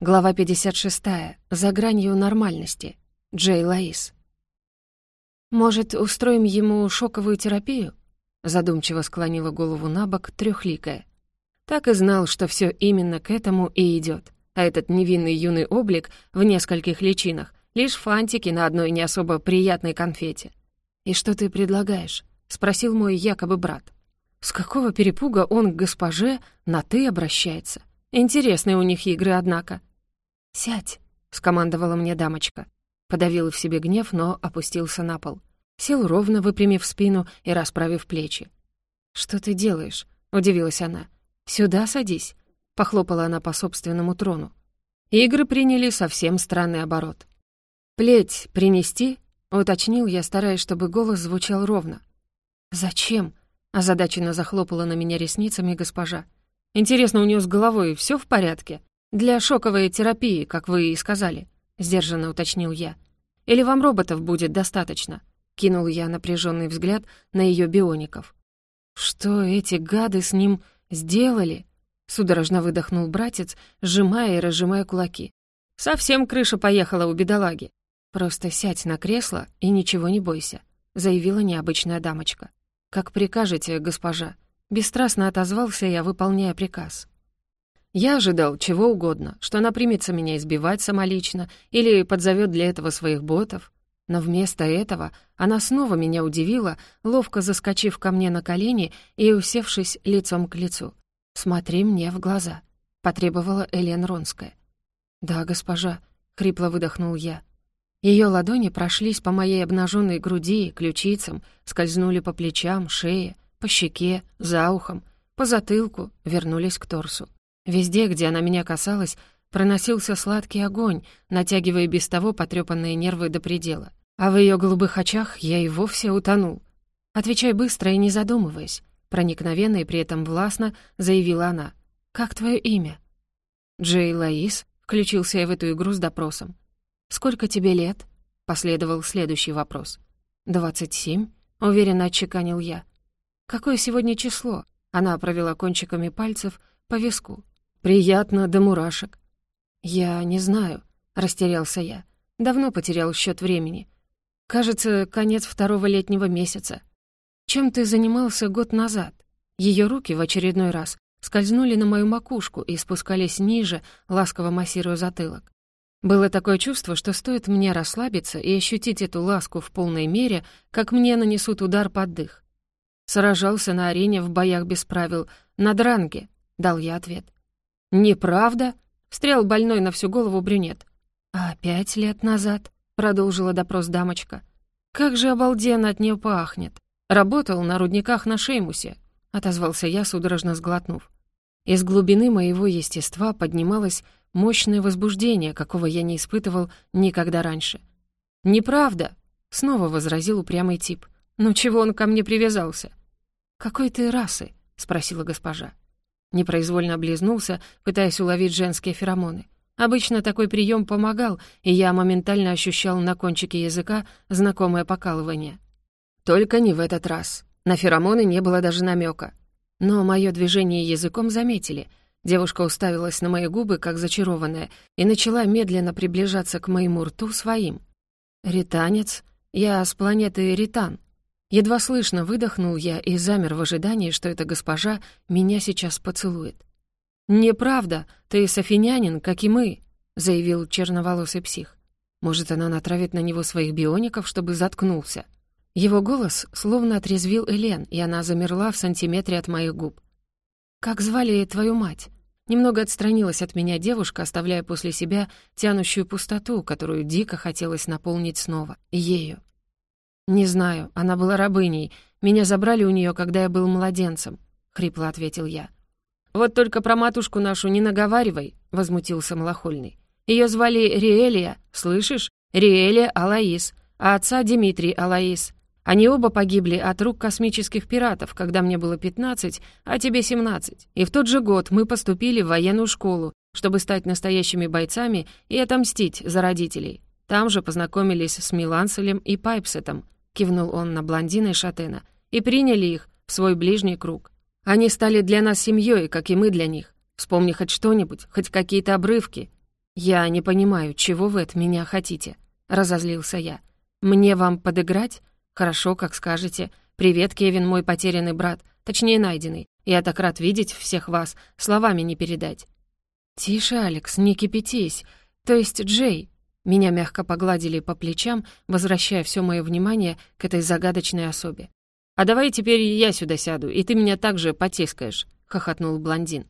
Глава 56. За гранью нормальности. Джей Лаис. «Может, устроим ему шоковую терапию?» Задумчиво склонила голову на бок трёхликая. Так и знал, что всё именно к этому и идёт. А этот невинный юный облик в нескольких личинах — лишь фантики на одной не особо приятной конфете. «И что ты предлагаешь?» — спросил мой якобы брат. С какого перепуга он к госпоже на «ты» обращается? Интересные у них игры, однако. «Сядь», — скомандовала мне дамочка. Подавил в себе гнев, но опустился на пол. Сел ровно, выпрямив спину и расправив плечи. «Что ты делаешь?» — удивилась она. «Сюда садись», — похлопала она по собственному трону. Игры приняли совсем странный оборот. «Плеть принести?» — уточнил я, стараясь, чтобы голос звучал ровно. «Зачем?» — озадаченно захлопала на меня ресницами госпожа. «Интересно, у нее с головой все в порядке?» «Для шоковой терапии, как вы и сказали», — сдержанно уточнил я. «Или вам роботов будет достаточно?» — кинул я напряженный взгляд на ее биоников. «Что эти гады с ним сделали?» — судорожно выдохнул братец, сжимая и разжимая кулаки. «Совсем крыша поехала у бедолаги. Просто сядь на кресло и ничего не бойся», — заявила необычная дамочка. «Как прикажете, госпожа?» Бесстрастно отозвался я, выполняя приказ. Я ожидал чего угодно, что она примется меня избивать самолично или подзовет для этого своих ботов. Но вместо этого она снова меня удивила, ловко заскочив ко мне на колени и усевшись лицом к лицу. «Смотри мне в глаза», — потребовала Элен Ронская. «Да, госпожа», — хрипло выдохнул я. Ее ладони прошлись по моей обнаженной груди, ключицам, скользнули по плечам, шее, по щеке, за ухом, по затылку, вернулись к торсу. Везде, где она меня касалась, проносился сладкий огонь, натягивая без того потрёпанные нервы до предела. А в её голубых очах я и вовсе утонул. «Отвечай быстро и не задумываясь», — проникновенно и при этом властно заявила она. «Как твоё имя?» «Джей Лаис», — включился я в эту игру с допросом. «Сколько тебе лет?» — последовал следующий вопрос. «Двадцать семь», — уверенно отчеканил я. «Какое сегодня число?» Она провела кончиками пальцев по виску. Приятно до мурашек. Я не знаю, растерялся я. Давно потерял счет времени. Кажется, конец второго летнего месяца. Чем ты занимался год назад? Ее руки в очередной раз скользнули на мою макушку и спускались ниже, ласково массируя затылок. Было такое чувство, что стоит мне расслабиться и ощутить эту ласку в полной мере, как мне нанесут удар под дых. Сражался на арене в боях без правил, на дранге, дал я ответ. «Неправда?» — встрял больной на всю голову брюнет. «А пять лет назад?» — продолжила допрос дамочка. «Как же обалденно от нее пахнет!» «Работал на рудниках на Шеймусе», — отозвался я, судорожно сглотнув. Из глубины моего естества поднималось мощное возбуждение, какого я не испытывал никогда раньше. «Неправда!» — снова возразил упрямый тип. «Ну чего он ко мне привязался?» «Какой ты расы?» — спросила госпожа. Непроизвольно облизнулся, пытаясь уловить женские феромоны. Обычно такой прием помогал, и я моментально ощущал на кончике языка знакомое покалывание. Только не в этот раз. На феромоны не было даже намека. Но мое движение языком заметили. Девушка уставилась на мои губы, как зачарованная, и начала медленно приближаться к моему рту своим. «Ританец? Я с планеты Ритан», Едва слышно выдохнул я и замер в ожидании, что эта госпожа меня сейчас поцелует. «Неправда, ты софинянин, как и мы», — заявил черноволосый псих. «Может, она натравит на него своих биоников, чтобы заткнулся?» Его голос словно отрезвил Элен, и она замерла в сантиметре от моих губ. «Как звали твою мать?» Немного отстранилась от меня девушка, оставляя после себя тянущую пустоту, которую дико хотелось наполнить снова, ею. «Не знаю, она была рабыней. Меня забрали у нее, когда я был младенцем», — хрипло ответил я. «Вот только про матушку нашу не наговаривай», — возмутился Малахольный. Ее звали Риэлия, слышишь? Риэлия Алаис, а отца Дмитрий Алаис. Они оба погибли от рук космических пиратов, когда мне было 15, а тебе 17. И в тот же год мы поступили в военную школу, чтобы стать настоящими бойцами и отомстить за родителей. Там же познакомились с Миланселем и Пайпсетом — кивнул он на блондина и шатена, и приняли их в свой ближний круг. Они стали для нас семьей, как и мы для них. Вспомни хоть что-нибудь, хоть какие-то обрывки. «Я не понимаю, чего вы от меня хотите?» — разозлился я. «Мне вам подыграть? Хорошо, как скажете. Привет, Кевин, мой потерянный брат, точнее, найденный. Я так рад видеть всех вас, словами не передать». «Тише, Алекс, не кипятись. То есть, Джей...» Меня мягко погладили по плечам, возвращая все мое внимание к этой загадочной особе. «А давай теперь я сюда сяду, и ты меня также потискаешь», — хохотнул блондин.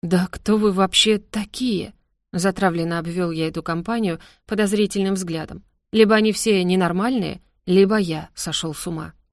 «Да кто вы вообще такие?» Затравленно обвел я эту компанию подозрительным взглядом. «Либо они все ненормальные, либо я сошел с ума».